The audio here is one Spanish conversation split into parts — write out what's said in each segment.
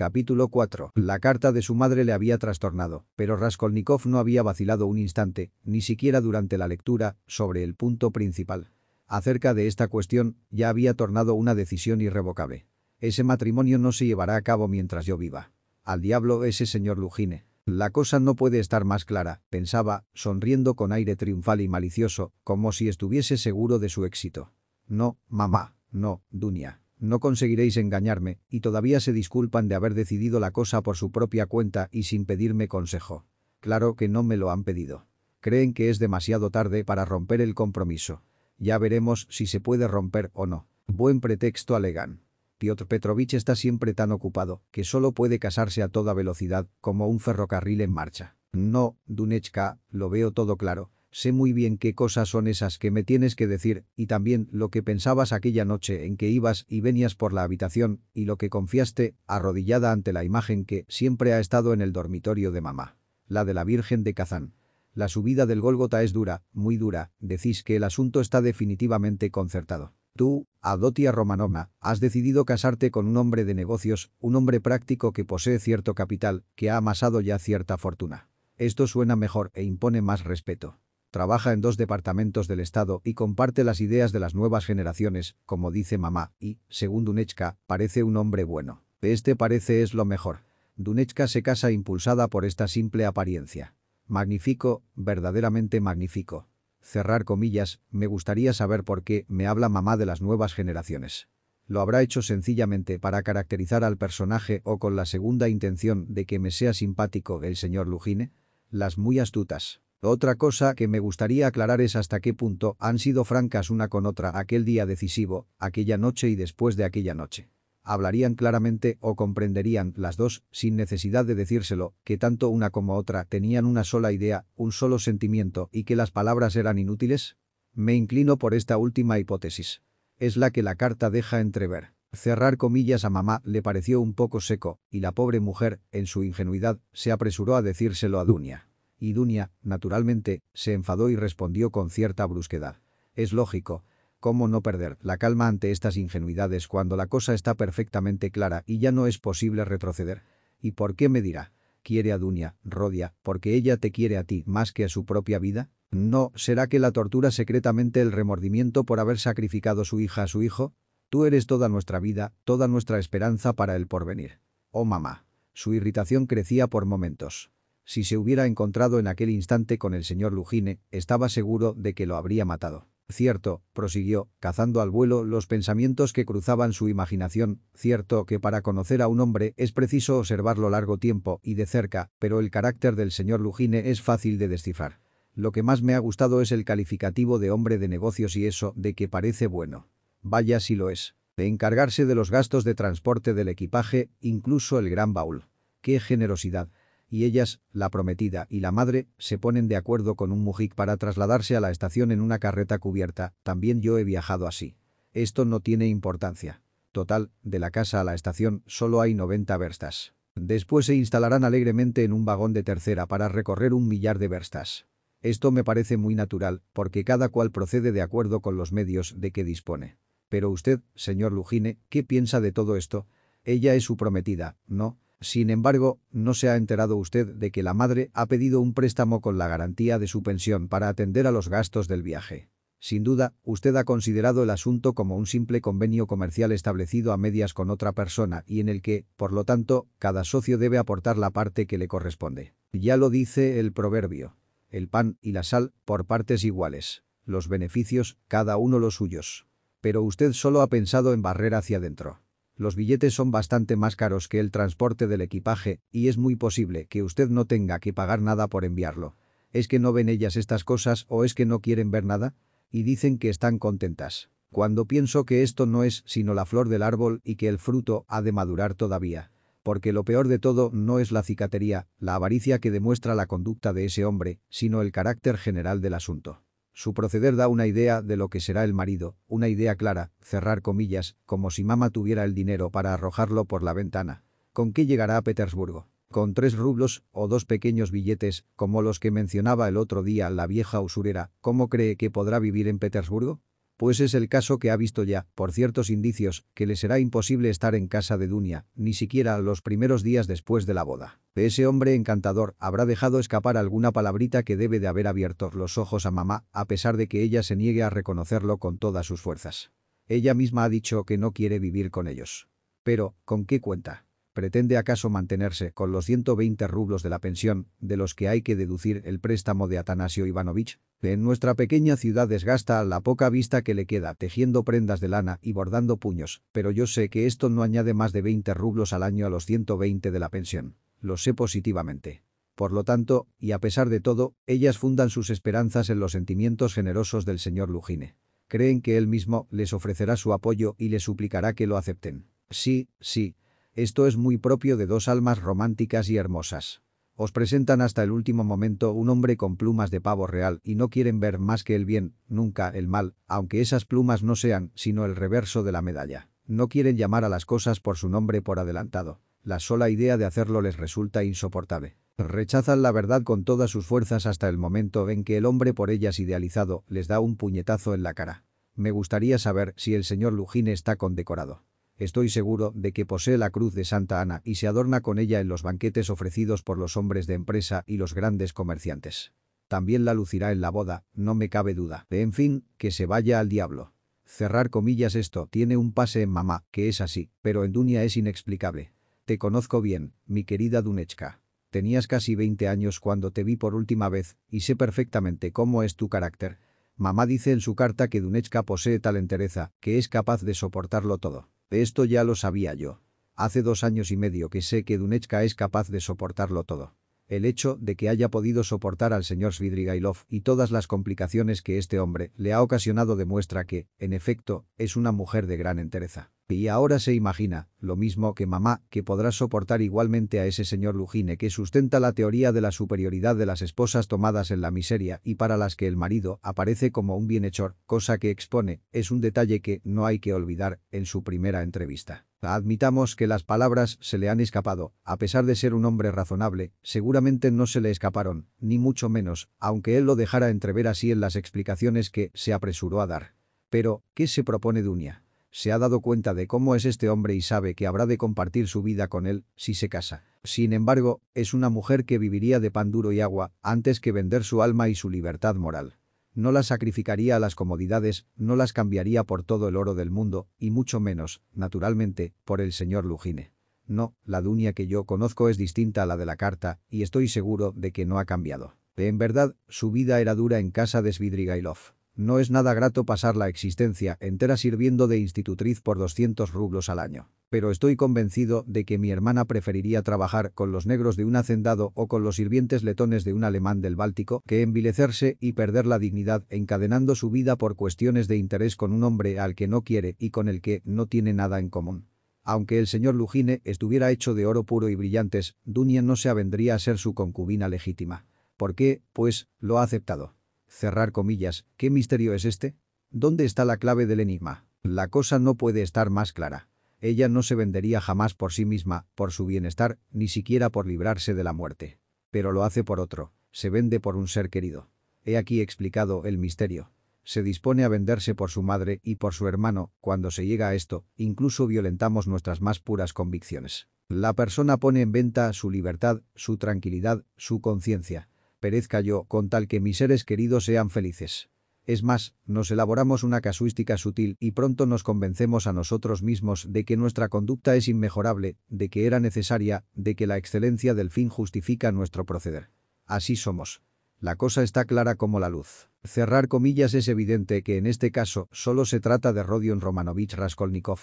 Capítulo 4. La carta de su madre le había trastornado, pero Raskolnikov no había vacilado un instante, ni siquiera durante la lectura, sobre el punto principal. Acerca de esta cuestión, ya había tornado una decisión irrevocable. Ese matrimonio no se llevará a cabo mientras yo viva. Al diablo ese señor Lugine. La cosa no puede estar más clara, pensaba, sonriendo con aire triunfal y malicioso, como si estuviese seguro de su éxito. No, mamá, no, Dunia. No conseguiréis engañarme, y todavía se disculpan de haber decidido la cosa por su propia cuenta y sin pedirme consejo. Claro que no me lo han pedido. Creen que es demasiado tarde para romper el compromiso. Ya veremos si se puede romper o no. Buen pretexto alegan. Piotr Petrovich está siempre tan ocupado que solo puede casarse a toda velocidad como un ferrocarril en marcha. No, Dunechka, lo veo todo claro. Sé muy bien qué cosas son esas que me tienes que decir, y también lo que pensabas aquella noche en que ibas y venías por la habitación, y lo que confiaste, arrodillada ante la imagen que siempre ha estado en el dormitorio de mamá. La de la Virgen de Kazán. La subida del Gólgota es dura, muy dura, decís que el asunto está definitivamente concertado. Tú, Adotia Romanova, has decidido casarte con un hombre de negocios, un hombre práctico que posee cierto capital, que ha amasado ya cierta fortuna. Esto suena mejor e impone más respeto trabaja en dos departamentos del Estado y comparte las ideas de las nuevas generaciones, como dice mamá, y, según Dunechka, parece un hombre bueno. Este parece es lo mejor. Dunechka se casa impulsada por esta simple apariencia. Magnífico, verdaderamente magnífico. Cerrar comillas, me gustaría saber por qué me habla mamá de las nuevas generaciones. ¿Lo habrá hecho sencillamente para caracterizar al personaje o con la segunda intención de que me sea simpático el señor Lugine? Las muy astutas. Otra cosa que me gustaría aclarar es hasta qué punto han sido francas una con otra aquel día decisivo, aquella noche y después de aquella noche. Hablarían claramente o comprenderían las dos, sin necesidad de decírselo, que tanto una como otra tenían una sola idea, un solo sentimiento y que las palabras eran inútiles. Me inclino por esta última hipótesis. Es la que la carta deja entrever. Cerrar comillas a mamá le pareció un poco seco, y la pobre mujer, en su ingenuidad, se apresuró a decírselo a Dunia. Y Dunia, naturalmente, se enfadó y respondió con cierta brusquedad. Es lógico. ¿Cómo no perder la calma ante estas ingenuidades cuando la cosa está perfectamente clara y ya no es posible retroceder? ¿Y por qué me dirá? ¿Quiere a Dunia, Rodia, porque ella te quiere a ti más que a su propia vida? ¿No será que la tortura secretamente el remordimiento por haber sacrificado su hija a su hijo? Tú eres toda nuestra vida, toda nuestra esperanza para el porvenir. Oh mamá. Su irritación crecía por momentos. Si se hubiera encontrado en aquel instante con el señor Lugine, estaba seguro de que lo habría matado. Cierto, prosiguió, cazando al vuelo los pensamientos que cruzaban su imaginación, cierto que para conocer a un hombre es preciso observarlo largo tiempo y de cerca, pero el carácter del señor Lugine es fácil de descifrar. Lo que más me ha gustado es el calificativo de hombre de negocios y eso de que parece bueno. Vaya si lo es. De encargarse de los gastos de transporte del equipaje, incluso el gran baúl. ¡Qué generosidad! Y ellas, la prometida y la madre, se ponen de acuerdo con un mujik para trasladarse a la estación en una carreta cubierta, también yo he viajado así. Esto no tiene importancia. Total, de la casa a la estación solo hay 90 verstas. Después se instalarán alegremente en un vagón de tercera para recorrer un millar de verstas. Esto me parece muy natural, porque cada cual procede de acuerdo con los medios de que dispone. Pero usted, señor Lugine, ¿qué piensa de todo esto? Ella es su prometida, ¿no? Sin embargo, ¿no se ha enterado usted de que la madre ha pedido un préstamo con la garantía de su pensión para atender a los gastos del viaje? Sin duda, usted ha considerado el asunto como un simple convenio comercial establecido a medias con otra persona y en el que, por lo tanto, cada socio debe aportar la parte que le corresponde. Ya lo dice el proverbio. El pan y la sal, por partes iguales. Los beneficios, cada uno los suyos. Pero usted solo ha pensado en barrer hacia adentro. Los billetes son bastante más caros que el transporte del equipaje y es muy posible que usted no tenga que pagar nada por enviarlo. ¿Es que no ven ellas estas cosas o es que no quieren ver nada? Y dicen que están contentas. Cuando pienso que esto no es sino la flor del árbol y que el fruto ha de madurar todavía. Porque lo peor de todo no es la cicatería, la avaricia que demuestra la conducta de ese hombre, sino el carácter general del asunto. Su proceder da una idea de lo que será el marido, una idea clara, cerrar comillas, como si mamá tuviera el dinero para arrojarlo por la ventana. ¿Con qué llegará a Petersburgo? ¿Con tres rublos o dos pequeños billetes, como los que mencionaba el otro día la vieja usurera, cómo cree que podrá vivir en Petersburgo? Pues es el caso que ha visto ya, por ciertos indicios, que le será imposible estar en casa de Dunia, ni siquiera los primeros días después de la boda. Ese hombre encantador habrá dejado escapar alguna palabrita que debe de haber abierto los ojos a mamá, a pesar de que ella se niegue a reconocerlo con todas sus fuerzas. Ella misma ha dicho que no quiere vivir con ellos. Pero, ¿con qué cuenta? ¿Pretende acaso mantenerse con los 120 rublos de la pensión, de los que hay que deducir el préstamo de Atanasio Ivanovich? En nuestra pequeña ciudad desgasta la poca vista que le queda tejiendo prendas de lana y bordando puños, pero yo sé que esto no añade más de 20 rublos al año a los 120 de la pensión. Lo sé positivamente. Por lo tanto, y a pesar de todo, ellas fundan sus esperanzas en los sentimientos generosos del señor Lugine. Creen que él mismo les ofrecerá su apoyo y les suplicará que lo acepten. Sí, sí, esto es muy propio de dos almas románticas y hermosas. Os presentan hasta el último momento un hombre con plumas de pavo real y no quieren ver más que el bien, nunca el mal, aunque esas plumas no sean sino el reverso de la medalla. No quieren llamar a las cosas por su nombre por adelantado. La sola idea de hacerlo les resulta insoportable. Rechazan la verdad con todas sus fuerzas hasta el momento en que el hombre por ellas idealizado les da un puñetazo en la cara. Me gustaría saber si el señor Lugine está condecorado. Estoy seguro de que posee la cruz de Santa Ana y se adorna con ella en los banquetes ofrecidos por los hombres de empresa y los grandes comerciantes. También la lucirá en la boda, no me cabe duda. En fin, que se vaya al diablo. Cerrar comillas esto tiene un pase en mamá, que es así, pero en Dunia es inexplicable. Te conozco bien, mi querida Dunechka. Tenías casi 20 años cuando te vi por última vez, y sé perfectamente cómo es tu carácter. Mamá dice en su carta que Dunechka posee tal entereza, que es capaz de soportarlo todo. Esto ya lo sabía yo. Hace dos años y medio que sé que Dunechka es capaz de soportarlo todo. El hecho de que haya podido soportar al señor Svidrigailov y todas las complicaciones que este hombre le ha ocasionado demuestra que, en efecto, es una mujer de gran entereza. Y ahora se imagina, lo mismo que mamá, que podrá soportar igualmente a ese señor Lugine que sustenta la teoría de la superioridad de las esposas tomadas en la miseria y para las que el marido aparece como un bienhechor, cosa que expone, es un detalle que no hay que olvidar en su primera entrevista. Admitamos que las palabras se le han escapado, a pesar de ser un hombre razonable, seguramente no se le escaparon, ni mucho menos, aunque él lo dejara entrever así en las explicaciones que se apresuró a dar. Pero, ¿qué se propone Dunia? Se ha dado cuenta de cómo es este hombre y sabe que habrá de compartir su vida con él si se casa. Sin embargo, es una mujer que viviría de pan duro y agua antes que vender su alma y su libertad moral. No las sacrificaría a las comodidades, no las cambiaría por todo el oro del mundo, y mucho menos, naturalmente, por el señor Lugine. No, la Dunia que yo conozco es distinta a la de la carta, y estoy seguro de que no ha cambiado. En verdad, su vida era dura en casa de Svidrigailov. No es nada grato pasar la existencia entera sirviendo de institutriz por 200 rublos al año. Pero estoy convencido de que mi hermana preferiría trabajar con los negros de un hacendado o con los sirvientes letones de un alemán del Báltico que envilecerse y perder la dignidad encadenando su vida por cuestiones de interés con un hombre al que no quiere y con el que no tiene nada en común. Aunque el señor Lugine estuviera hecho de oro puro y brillantes, Dunia no se avendría a ser su concubina legítima. ¿Por qué? Pues, lo ha aceptado. Cerrar comillas, ¿qué misterio es este? ¿Dónde está la clave del enigma? La cosa no puede estar más clara. Ella no se vendería jamás por sí misma, por su bienestar, ni siquiera por librarse de la muerte. Pero lo hace por otro, se vende por un ser querido. He aquí explicado el misterio. Se dispone a venderse por su madre y por su hermano, cuando se llega a esto, incluso violentamos nuestras más puras convicciones. La persona pone en venta su libertad, su tranquilidad, su conciencia perezca yo con tal que mis seres queridos sean felices. Es más, nos elaboramos una casuística sutil y pronto nos convencemos a nosotros mismos de que nuestra conducta es inmejorable, de que era necesaria, de que la excelencia del fin justifica nuestro proceder. Así somos. La cosa está clara como la luz. Cerrar comillas es evidente que en este caso solo se trata de Rodion Romanovich Raskolnikov.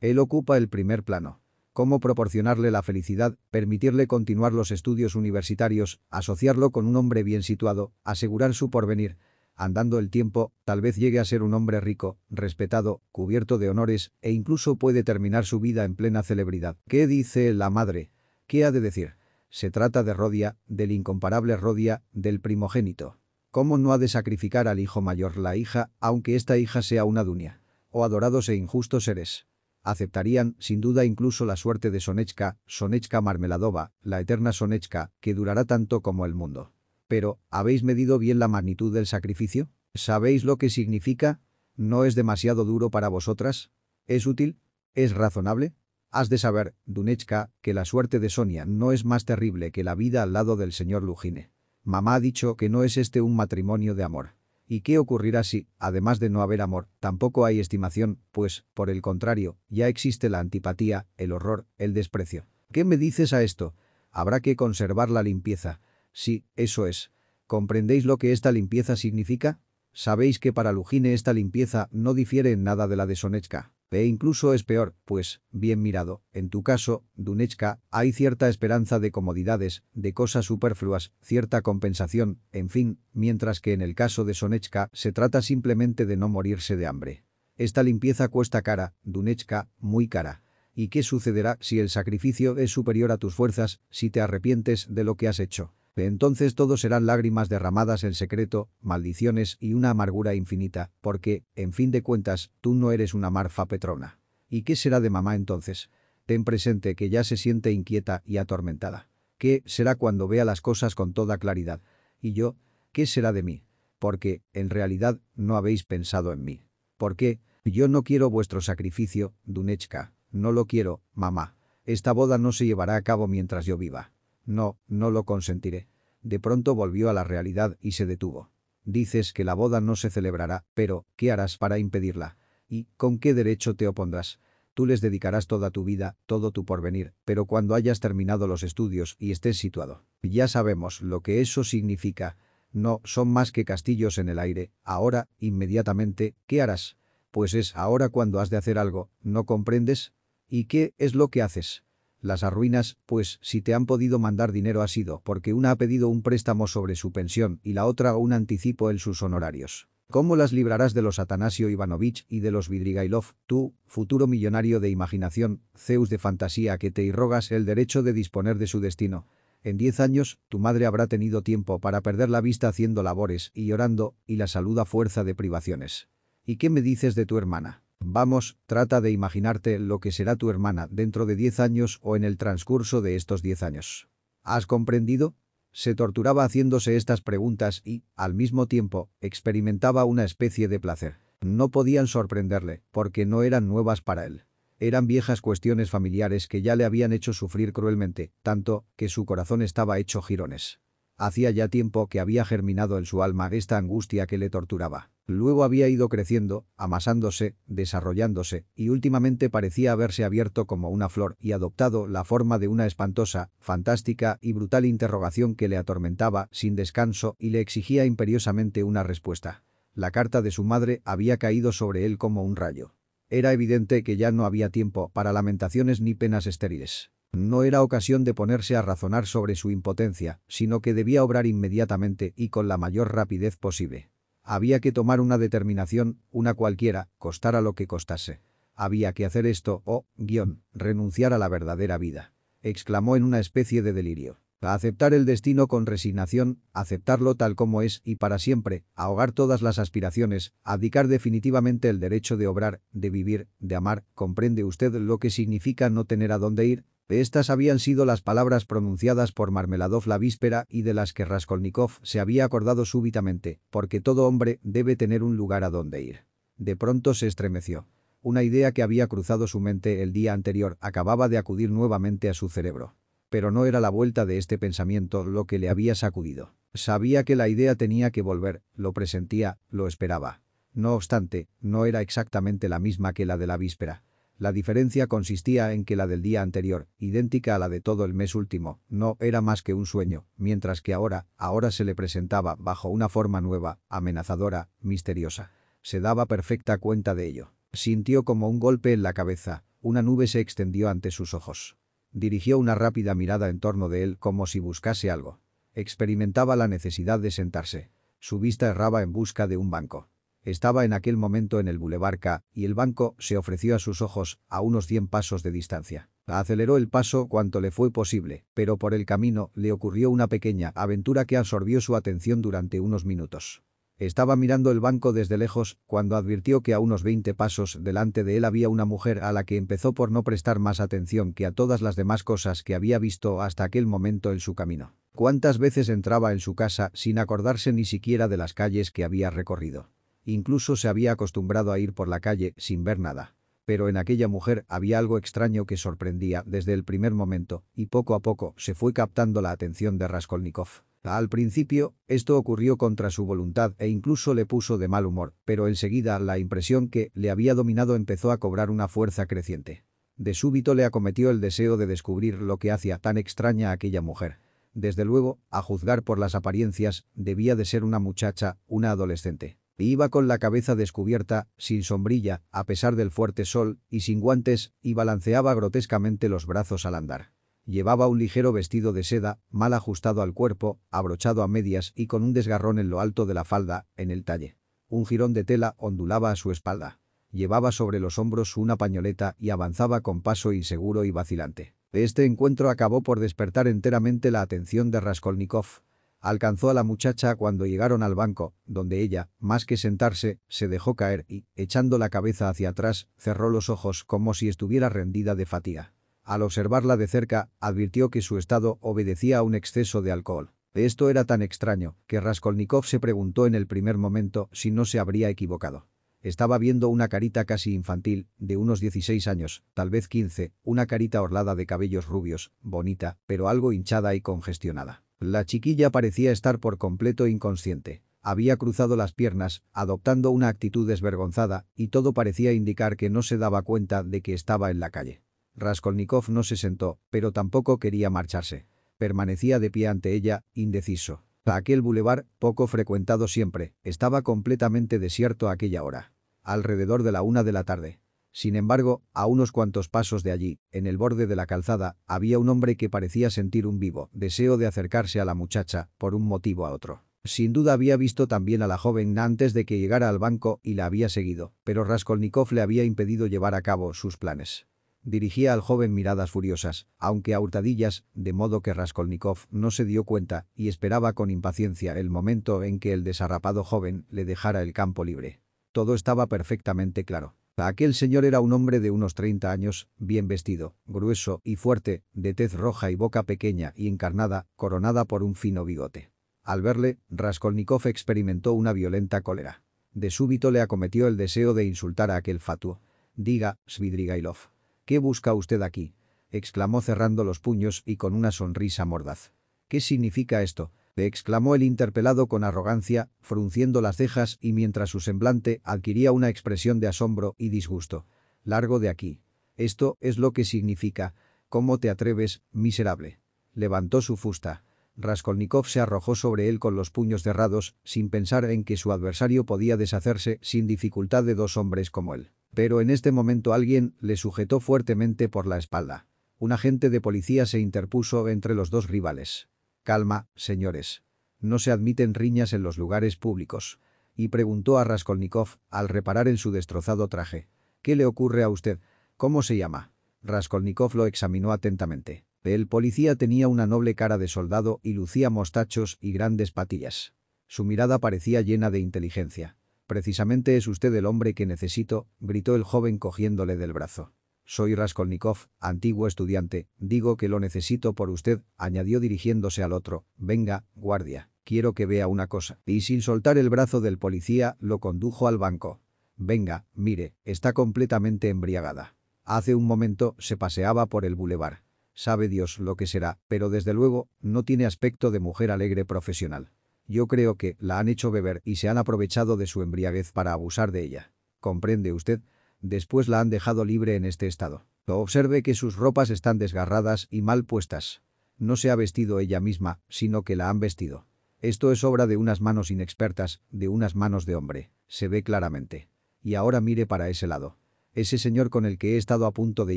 Él ocupa el primer plano cómo proporcionarle la felicidad, permitirle continuar los estudios universitarios, asociarlo con un hombre bien situado, asegurar su porvenir. Andando el tiempo, tal vez llegue a ser un hombre rico, respetado, cubierto de honores, e incluso puede terminar su vida en plena celebridad. ¿Qué dice la madre? ¿Qué ha de decir? Se trata de Rodia, del incomparable Rodia, del primogénito. ¿Cómo no ha de sacrificar al hijo mayor la hija, aunque esta hija sea una dunia? Oh adorados e injustos seres aceptarían, sin duda incluso la suerte de Sonechka, Sonechka Marmeladova, la eterna Sonechka, que durará tanto como el mundo. Pero, ¿habéis medido bien la magnitud del sacrificio? ¿Sabéis lo que significa? ¿No es demasiado duro para vosotras? ¿Es útil? ¿Es razonable? Has de saber, Dunechka, que la suerte de Sonia no es más terrible que la vida al lado del señor Lugine. Mamá ha dicho que no es este un matrimonio de amor. ¿Y qué ocurrirá si, además de no haber amor, tampoco hay estimación, pues, por el contrario, ya existe la antipatía, el horror, el desprecio? ¿Qué me dices a esto? Habrá que conservar la limpieza. Sí, eso es. ¿Comprendéis lo que esta limpieza significa? Sabéis que para Lugine esta limpieza no difiere en nada de la de Sonechka. E incluso es peor, pues, bien mirado, en tu caso, Dunechka, hay cierta esperanza de comodidades, de cosas superfluas, cierta compensación, en fin, mientras que en el caso de Sonechka se trata simplemente de no morirse de hambre. Esta limpieza cuesta cara, Dunechka, muy cara. ¿Y qué sucederá si el sacrificio es superior a tus fuerzas, si te arrepientes de lo que has hecho? Entonces todo serán lágrimas derramadas en secreto, maldiciones y una amargura infinita, porque, en fin de cuentas, tú no eres una Marfa Petrona. ¿Y qué será de mamá entonces? Ten presente que ya se siente inquieta y atormentada. ¿Qué será cuando vea las cosas con toda claridad? ¿Y yo? ¿Qué será de mí? Porque, en realidad, no habéis pensado en mí. ¿Por qué? Yo no quiero vuestro sacrificio, Dunechka. No lo quiero, mamá. Esta boda no se llevará a cabo mientras yo viva. No, no lo consentiré. De pronto volvió a la realidad y se detuvo. Dices que la boda no se celebrará, pero, ¿qué harás para impedirla? ¿Y con qué derecho te opondrás? Tú les dedicarás toda tu vida, todo tu porvenir, pero cuando hayas terminado los estudios y estés situado. Ya sabemos lo que eso significa. No, son más que castillos en el aire. Ahora, inmediatamente, ¿qué harás? Pues es ahora cuando has de hacer algo, ¿no comprendes? ¿Y qué es lo que haces? Las arruinas, pues, si te han podido mandar dinero ha sido porque una ha pedido un préstamo sobre su pensión y la otra un anticipo en sus honorarios. ¿Cómo las librarás de los Atanasio Ivanovich y de los Vidrigailov, tú, futuro millonario de imaginación, Zeus de fantasía que te irrogas el derecho de disponer de su destino? En diez años, tu madre habrá tenido tiempo para perder la vista haciendo labores y llorando, y la salud a fuerza de privaciones. ¿Y qué me dices de tu hermana? Vamos, trata de imaginarte lo que será tu hermana dentro de 10 años o en el transcurso de estos 10 años. ¿Has comprendido? Se torturaba haciéndose estas preguntas y, al mismo tiempo, experimentaba una especie de placer. No podían sorprenderle, porque no eran nuevas para él. Eran viejas cuestiones familiares que ya le habían hecho sufrir cruelmente, tanto que su corazón estaba hecho jirones. Hacía ya tiempo que había germinado en su alma esta angustia que le torturaba. Luego había ido creciendo, amasándose, desarrollándose, y últimamente parecía haberse abierto como una flor y adoptado la forma de una espantosa, fantástica y brutal interrogación que le atormentaba sin descanso y le exigía imperiosamente una respuesta. La carta de su madre había caído sobre él como un rayo. Era evidente que ya no había tiempo para lamentaciones ni penas estériles. No era ocasión de ponerse a razonar sobre su impotencia, sino que debía obrar inmediatamente y con la mayor rapidez posible. Había que tomar una determinación, una cualquiera, costara lo que costase. Había que hacer esto o, guion, renunciar a la verdadera vida. Exclamó en una especie de delirio. A aceptar el destino con resignación, aceptarlo tal como es y para siempre, ahogar todas las aspiraciones, abdicar definitivamente el derecho de obrar, de vivir, de amar, ¿comprende usted lo que significa no tener a dónde ir? Estas habían sido las palabras pronunciadas por Marmeladov la víspera y de las que Raskolnikov se había acordado súbitamente, porque todo hombre debe tener un lugar a donde ir. De pronto se estremeció. Una idea que había cruzado su mente el día anterior acababa de acudir nuevamente a su cerebro. Pero no era la vuelta de este pensamiento lo que le había sacudido. Sabía que la idea tenía que volver, lo presentía, lo esperaba. No obstante, no era exactamente la misma que la de la víspera. La diferencia consistía en que la del día anterior, idéntica a la de todo el mes último, no era más que un sueño, mientras que ahora, ahora se le presentaba bajo una forma nueva, amenazadora, misteriosa. Se daba perfecta cuenta de ello. Sintió como un golpe en la cabeza, una nube se extendió ante sus ojos. Dirigió una rápida mirada en torno de él como si buscase algo. Experimentaba la necesidad de sentarse. Su vista erraba en busca de un banco. Estaba en aquel momento en el Boulevard K y el banco se ofreció a sus ojos a unos 100 pasos de distancia. Aceleró el paso cuanto le fue posible, pero por el camino le ocurrió una pequeña aventura que absorbió su atención durante unos minutos. Estaba mirando el banco desde lejos cuando advirtió que a unos 20 pasos delante de él había una mujer a la que empezó por no prestar más atención que a todas las demás cosas que había visto hasta aquel momento en su camino. ¿Cuántas veces entraba en su casa sin acordarse ni siquiera de las calles que había recorrido? Incluso se había acostumbrado a ir por la calle sin ver nada. Pero en aquella mujer había algo extraño que sorprendía desde el primer momento, y poco a poco se fue captando la atención de Raskolnikov. Al principio, esto ocurrió contra su voluntad e incluso le puso de mal humor, pero enseguida la impresión que le había dominado empezó a cobrar una fuerza creciente. De súbito le acometió el deseo de descubrir lo que hacía tan extraña a aquella mujer. Desde luego, a juzgar por las apariencias, debía de ser una muchacha, una adolescente. Iba con la cabeza descubierta, sin sombrilla, a pesar del fuerte sol, y sin guantes, y balanceaba grotescamente los brazos al andar. Llevaba un ligero vestido de seda, mal ajustado al cuerpo, abrochado a medias y con un desgarrón en lo alto de la falda, en el talle. Un jirón de tela ondulaba a su espalda. Llevaba sobre los hombros una pañoleta y avanzaba con paso inseguro y vacilante. Este encuentro acabó por despertar enteramente la atención de Raskolnikov. Alcanzó a la muchacha cuando llegaron al banco, donde ella, más que sentarse, se dejó caer y, echando la cabeza hacia atrás, cerró los ojos como si estuviera rendida de fatiga. Al observarla de cerca, advirtió que su estado obedecía a un exceso de alcohol. Esto era tan extraño, que Raskolnikov se preguntó en el primer momento si no se habría equivocado. Estaba viendo una carita casi infantil, de unos 16 años, tal vez 15, una carita orlada de cabellos rubios, bonita, pero algo hinchada y congestionada. La chiquilla parecía estar por completo inconsciente. Había cruzado las piernas, adoptando una actitud desvergonzada, y todo parecía indicar que no se daba cuenta de que estaba en la calle. Raskolnikov no se sentó, pero tampoco quería marcharse. Permanecía de pie ante ella, indeciso. Aquel bulevar, poco frecuentado siempre, estaba completamente desierto a aquella hora. Alrededor de la una de la tarde. Sin embargo, a unos cuantos pasos de allí, en el borde de la calzada, había un hombre que parecía sentir un vivo deseo de acercarse a la muchacha, por un motivo a otro. Sin duda había visto también a la joven antes de que llegara al banco y la había seguido, pero Raskolnikov le había impedido llevar a cabo sus planes. Dirigía al joven miradas furiosas, aunque a hurtadillas, de modo que Raskolnikov no se dio cuenta y esperaba con impaciencia el momento en que el desarrapado joven le dejara el campo libre. Todo estaba perfectamente claro. Aquel señor era un hombre de unos 30 años, bien vestido, grueso y fuerte, de tez roja y boca pequeña y encarnada, coronada por un fino bigote. Al verle, Raskolnikov experimentó una violenta cólera. De súbito le acometió el deseo de insultar a aquel fatuo. Diga, Svidrigailov. ¿Qué busca usted aquí? exclamó cerrando los puños y con una sonrisa mordaz. ¿Qué significa esto? Exclamó el interpelado con arrogancia, frunciendo las cejas y mientras su semblante adquiría una expresión de asombro y disgusto. Largo de aquí. Esto es lo que significa. ¿Cómo te atreves, miserable? Levantó su fusta. Raskolnikov se arrojó sobre él con los puños cerrados, sin pensar en que su adversario podía deshacerse sin dificultad de dos hombres como él. Pero en este momento alguien le sujetó fuertemente por la espalda. Un agente de policía se interpuso entre los dos rivales. «Calma, señores. No se admiten riñas en los lugares públicos». Y preguntó a Raskolnikov, al reparar en su destrozado traje. «¿Qué le ocurre a usted? ¿Cómo se llama?» Raskolnikov lo examinó atentamente. El policía tenía una noble cara de soldado y lucía mostachos y grandes patillas. Su mirada parecía llena de inteligencia. Precisamente es usted el hombre que necesito, gritó el joven cogiéndole del brazo. Soy Raskolnikov, antiguo estudiante, digo que lo necesito por usted, añadió dirigiéndose al otro. Venga, guardia, quiero que vea una cosa. Y sin soltar el brazo del policía, lo condujo al banco. Venga, mire, está completamente embriagada. Hace un momento se paseaba por el bulevar. Sabe Dios lo que será, pero desde luego, no tiene aspecto de mujer alegre profesional. Yo creo que la han hecho beber y se han aprovechado de su embriaguez para abusar de ella. ¿Comprende usted? Después la han dejado libre en este estado. Observe que sus ropas están desgarradas y mal puestas. No se ha vestido ella misma, sino que la han vestido. Esto es obra de unas manos inexpertas, de unas manos de hombre. Se ve claramente. Y ahora mire para ese lado. Ese señor con el que he estado a punto de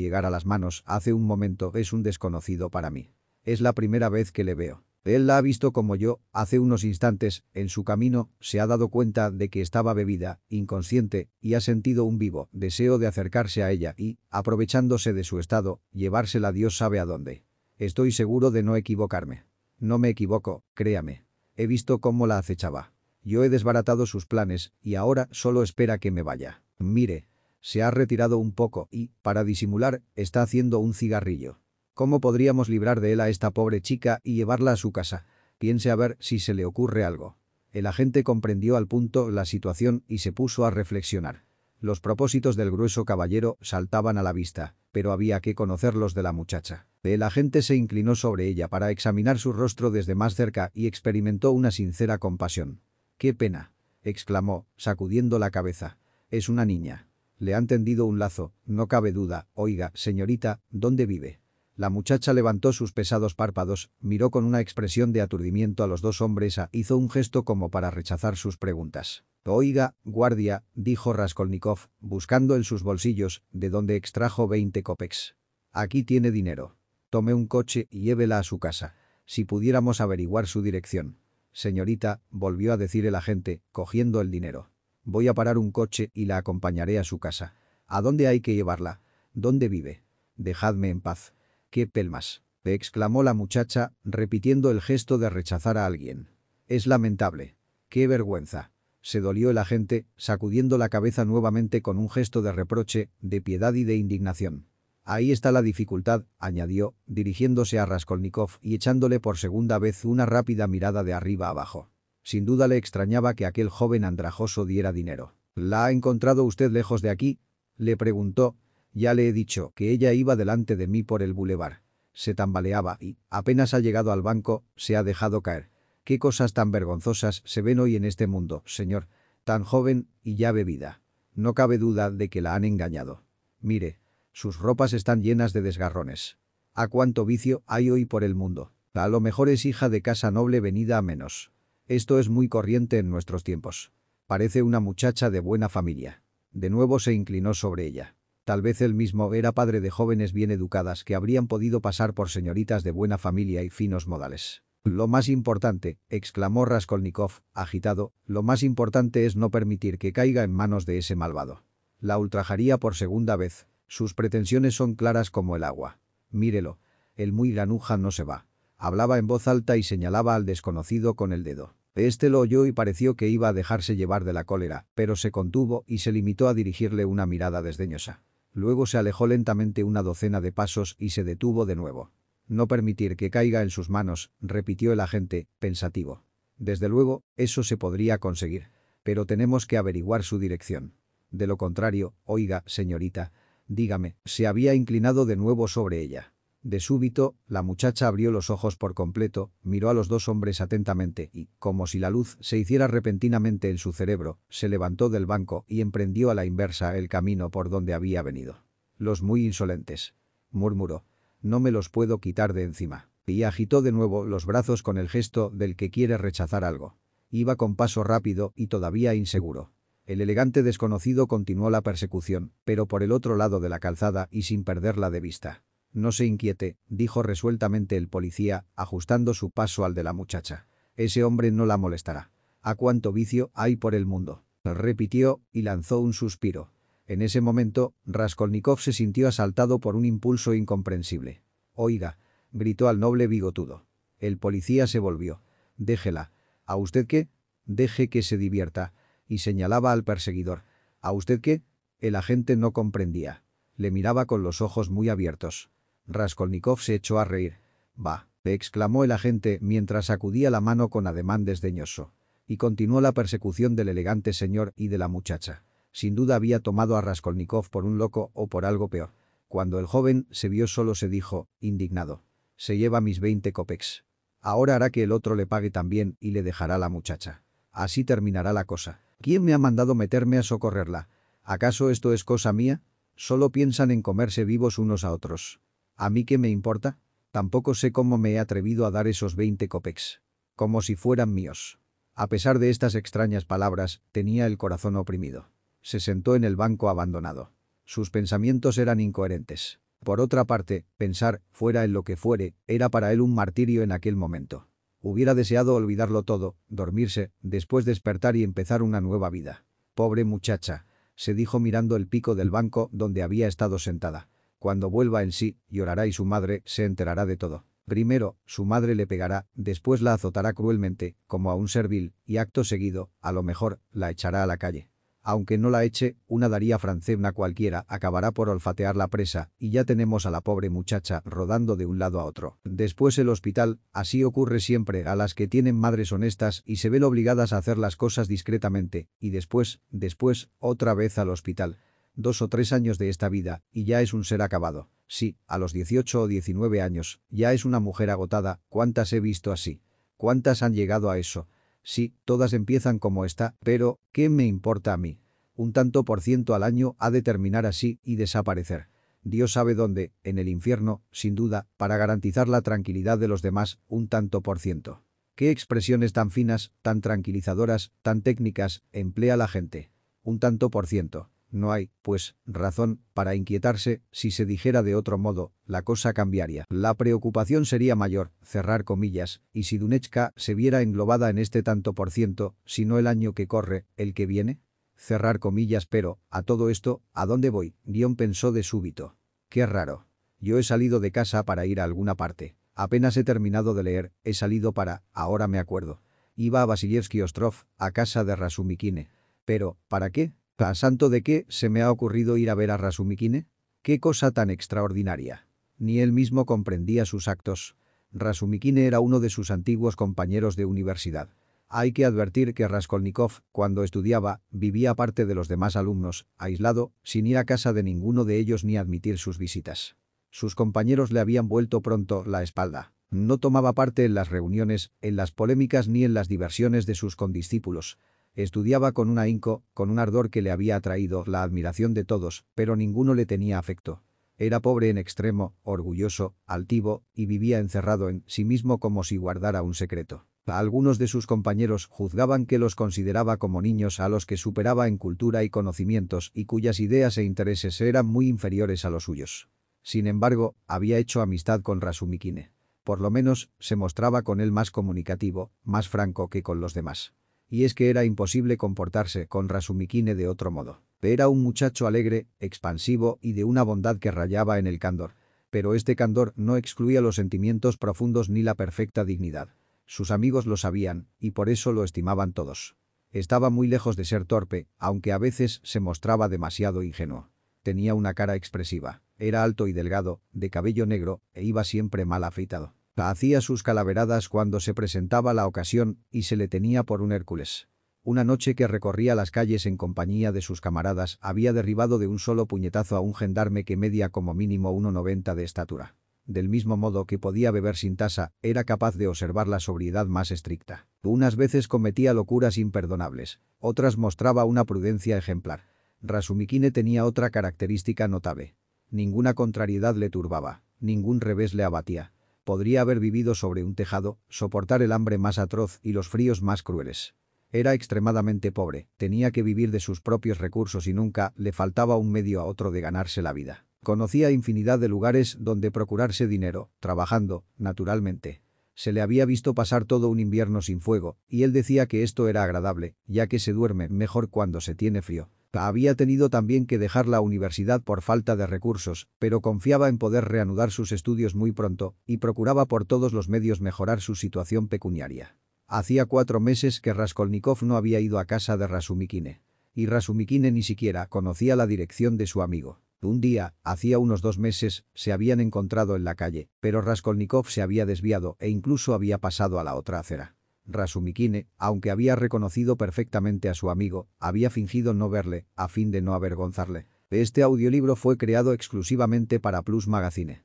llegar a las manos hace un momento es un desconocido para mí. Es la primera vez que le veo. Él la ha visto como yo, hace unos instantes, en su camino, se ha dado cuenta de que estaba bebida, inconsciente, y ha sentido un vivo deseo de acercarse a ella y, aprovechándose de su estado, llevársela Dios sabe a dónde. Estoy seguro de no equivocarme. No me equivoco, créame. He visto cómo la acechaba. Yo he desbaratado sus planes y ahora solo espera que me vaya. Mire. Se ha retirado un poco y, para disimular, está haciendo un cigarrillo. ¿Cómo podríamos librar de él a esta pobre chica y llevarla a su casa? Piense a ver si se le ocurre algo. El agente comprendió al punto la situación y se puso a reflexionar. Los propósitos del grueso caballero saltaban a la vista, pero había que conocerlos de la muchacha. El agente se inclinó sobre ella para examinar su rostro desde más cerca y experimentó una sincera compasión. «¡Qué pena!» exclamó, sacudiendo la cabeza. «Es una niña. Le han tendido un lazo, no cabe duda. Oiga, señorita, ¿dónde vive?» La muchacha levantó sus pesados párpados, miró con una expresión de aturdimiento a los dos hombres e hizo un gesto como para rechazar sus preguntas. «Oiga, guardia», dijo Raskolnikov, buscando en sus bolsillos, de donde extrajo veinte copex. «Aquí tiene dinero. Tome un coche y llévela a su casa. Si pudiéramos averiguar su dirección». «Señorita», volvió a decir el agente, cogiendo el dinero. «Voy a parar un coche y la acompañaré a su casa. ¿A dónde hay que llevarla? ¿Dónde vive? Dejadme en paz». ¡Qué pelmas! exclamó la muchacha, repitiendo el gesto de rechazar a alguien. Es lamentable. ¡Qué vergüenza! Se dolió el agente, sacudiendo la cabeza nuevamente con un gesto de reproche, de piedad y de indignación. Ahí está la dificultad, añadió, dirigiéndose a Raskolnikov y echándole por segunda vez una rápida mirada de arriba abajo. Sin duda le extrañaba que aquel joven andrajoso diera dinero. ¿La ha encontrado usted lejos de aquí? Le preguntó, ya le he dicho que ella iba delante de mí por el bulevar. Se tambaleaba y, apenas ha llegado al banco, se ha dejado caer. Qué cosas tan vergonzosas se ven hoy en este mundo, señor. Tan joven y ya bebida. No cabe duda de que la han engañado. Mire, sus ropas están llenas de desgarrones. ¿A cuánto vicio hay hoy por el mundo? A lo mejor es hija de casa noble venida a menos. Esto es muy corriente en nuestros tiempos. Parece una muchacha de buena familia. De nuevo se inclinó sobre ella. Tal vez él mismo era padre de jóvenes bien educadas que habrían podido pasar por señoritas de buena familia y finos modales. Lo más importante, exclamó Raskolnikov, agitado, lo más importante es no permitir que caiga en manos de ese malvado. La ultrajaría por segunda vez. Sus pretensiones son claras como el agua. Mírelo. El muy granuja no se va. Hablaba en voz alta y señalaba al desconocido con el dedo. Este lo oyó y pareció que iba a dejarse llevar de la cólera, pero se contuvo y se limitó a dirigirle una mirada desdeñosa. Luego se alejó lentamente una docena de pasos y se detuvo de nuevo. No permitir que caiga en sus manos, repitió el agente, pensativo. Desde luego, eso se podría conseguir. Pero tenemos que averiguar su dirección. De lo contrario, oiga, señorita, dígame, se había inclinado de nuevo sobre ella. De súbito, la muchacha abrió los ojos por completo, miró a los dos hombres atentamente y, como si la luz se hiciera repentinamente en su cerebro, se levantó del banco y emprendió a la inversa el camino por donde había venido. «Los muy insolentes», murmuró. «No me los puedo quitar de encima». Y agitó de nuevo los brazos con el gesto del que quiere rechazar algo. Iba con paso rápido y todavía inseguro. El elegante desconocido continuó la persecución, pero por el otro lado de la calzada y sin perderla de vista. No se inquiete, dijo resueltamente el policía, ajustando su paso al de la muchacha. Ese hombre no la molestará. ¿A cuánto vicio hay por el mundo? Repitió y lanzó un suspiro. En ese momento, Raskolnikov se sintió asaltado por un impulso incomprensible. «Oiga», gritó al noble bigotudo. El policía se volvió. «Déjela. ¿A usted qué? Deje que se divierta». Y señalaba al perseguidor. ¿A usted qué? El agente no comprendía. Le miraba con los ojos muy abiertos. Raskolnikov se echó a reír. «Va», exclamó el agente mientras sacudía la mano con ademán desdeñoso. Y continuó la persecución del elegante señor y de la muchacha. Sin duda había tomado a Raskolnikov por un loco o por algo peor. Cuando el joven se vio solo se dijo, indignado. Se lleva mis veinte copex. Ahora hará que el otro le pague también y le dejará la muchacha. Así terminará la cosa. ¿Quién me ha mandado meterme a socorrerla? ¿Acaso esto es cosa mía? Solo piensan en comerse vivos unos a otros. ¿A mí qué me importa? Tampoco sé cómo me he atrevido a dar esos 20 copex. Como si fueran míos. A pesar de estas extrañas palabras, tenía el corazón oprimido. Se sentó en el banco abandonado. Sus pensamientos eran incoherentes. Por otra parte, pensar, fuera en lo que fuere, era para él un martirio en aquel momento. Hubiera deseado olvidarlo todo, dormirse, después despertar y empezar una nueva vida. Pobre muchacha, se dijo mirando el pico del banco donde había estado sentada. Cuando vuelva en sí, llorará y su madre se enterará de todo. Primero, su madre le pegará, después la azotará cruelmente, como a un servil, y acto seguido, a lo mejor, la echará a la calle. Aunque no la eche, una Daría Francevna cualquiera acabará por olfatear la presa y ya tenemos a la pobre muchacha rodando de un lado a otro. Después el hospital, así ocurre siempre a las que tienen madres honestas y se ven obligadas a hacer las cosas discretamente, y después, después, otra vez al hospital. Dos o tres años de esta vida, y ya es un ser acabado. Sí, a los 18 o 19 años, ya es una mujer agotada, ¿cuántas he visto así? ¿Cuántas han llegado a eso? Sí, todas empiezan como está, pero, ¿qué me importa a mí? Un tanto por ciento al año ha de terminar así y desaparecer. Dios sabe dónde, en el infierno, sin duda, para garantizar la tranquilidad de los demás, un tanto por ciento. ¿Qué expresiones tan finas, tan tranquilizadoras, tan técnicas, emplea la gente? Un tanto por ciento. No hay, pues, razón para inquietarse, si se dijera de otro modo, la cosa cambiaría. La preocupación sería mayor, cerrar comillas, y si Dunechka se viera englobada en este tanto por ciento, si no el año que corre, el que viene. Cerrar comillas pero, a todo esto, ¿a dónde voy? Guión pensó de súbito. Qué raro. Yo he salido de casa para ir a alguna parte. Apenas he terminado de leer, he salido para, ahora me acuerdo. Iba a Vasilievsky Ostrov, a casa de Rasumikine. Pero, ¿para qué? ¿A santo de qué se me ha ocurrido ir a ver a Rasumikine? ¿Qué cosa tan extraordinaria? Ni él mismo comprendía sus actos. Rasumikine era uno de sus antiguos compañeros de universidad. Hay que advertir que Raskolnikov, cuando estudiaba, vivía aparte de los demás alumnos, aislado, sin ir a casa de ninguno de ellos ni admitir sus visitas. Sus compañeros le habían vuelto pronto la espalda. No tomaba parte en las reuniones, en las polémicas ni en las diversiones de sus condiscípulos. Estudiaba con un ahínco, con un ardor que le había atraído la admiración de todos, pero ninguno le tenía afecto. Era pobre en extremo, orgulloso, altivo, y vivía encerrado en sí mismo como si guardara un secreto. Algunos de sus compañeros juzgaban que los consideraba como niños a los que superaba en cultura y conocimientos y cuyas ideas e intereses eran muy inferiores a los suyos. Sin embargo, había hecho amistad con Rasumikine. Por lo menos, se mostraba con él más comunicativo, más franco que con los demás y es que era imposible comportarse con Rasumikine de otro modo. Era un muchacho alegre, expansivo y de una bondad que rayaba en el candor. Pero este candor no excluía los sentimientos profundos ni la perfecta dignidad. Sus amigos lo sabían, y por eso lo estimaban todos. Estaba muy lejos de ser torpe, aunque a veces se mostraba demasiado ingenuo. Tenía una cara expresiva, era alto y delgado, de cabello negro, e iba siempre mal afeitado. Hacía sus calaveradas cuando se presentaba la ocasión y se le tenía por un Hércules. Una noche que recorría las calles en compañía de sus camaradas había derribado de un solo puñetazo a un gendarme que media como mínimo 1,90 de estatura. Del mismo modo que podía beber sin tasa, era capaz de observar la sobriedad más estricta. Unas veces cometía locuras imperdonables, otras mostraba una prudencia ejemplar. Rasumikine tenía otra característica notable. Ninguna contrariedad le turbaba, ningún revés le abatía podría haber vivido sobre un tejado, soportar el hambre más atroz y los fríos más crueles. Era extremadamente pobre, tenía que vivir de sus propios recursos y nunca le faltaba un medio a otro de ganarse la vida. Conocía infinidad de lugares donde procurarse dinero, trabajando, naturalmente. Se le había visto pasar todo un invierno sin fuego, y él decía que esto era agradable, ya que se duerme mejor cuando se tiene frío. Había tenido también que dejar la universidad por falta de recursos, pero confiaba en poder reanudar sus estudios muy pronto y procuraba por todos los medios mejorar su situación pecuniaria. Hacía cuatro meses que Raskolnikov no había ido a casa de Rasumikine. Y Rasumikine ni siquiera conocía la dirección de su amigo. Un día, hacía unos dos meses, se habían encontrado en la calle, pero Raskolnikov se había desviado e incluso había pasado a la otra acera. Rasumikine, aunque había reconocido perfectamente a su amigo, había fingido no verle, a fin de no avergonzarle. Este audiolibro fue creado exclusivamente para Plus Magazine.